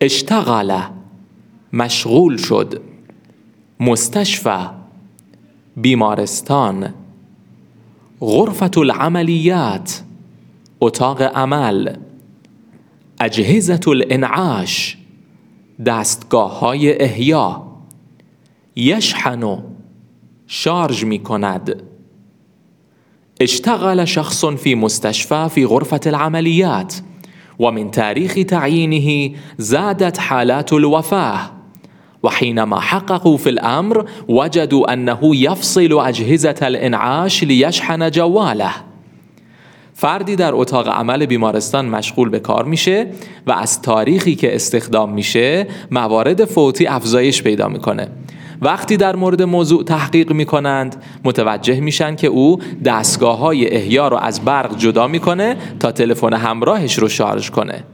اشتغل مشغول شد. مستشفى بیمارستان. غرفة العملیات اتاق عمل. اجهزة الانعاش دستگاه های احیا. یشحن شارژ می کند اشتغل شخص في مستشفى في غرفة العمليات ومن تاريخ تعيينه زادت حالات الوفاه وحينما حققوا في الامر وجدوا انه يفصل اجهزه الانعاش ليشحن جواله. فردی در اتاق عمل بیمارستان مشغول به کار میشه و از تاریخی که استخدام میشه موارد فوتی افزایش پیدا می‌کنه. وقتی در مورد موضوع تحقیق می‌کنند متوجه میشن که او دستگاه های احیا رو از برق جدا می‌کنه تا تلفن همراهش رو شارژ کنه.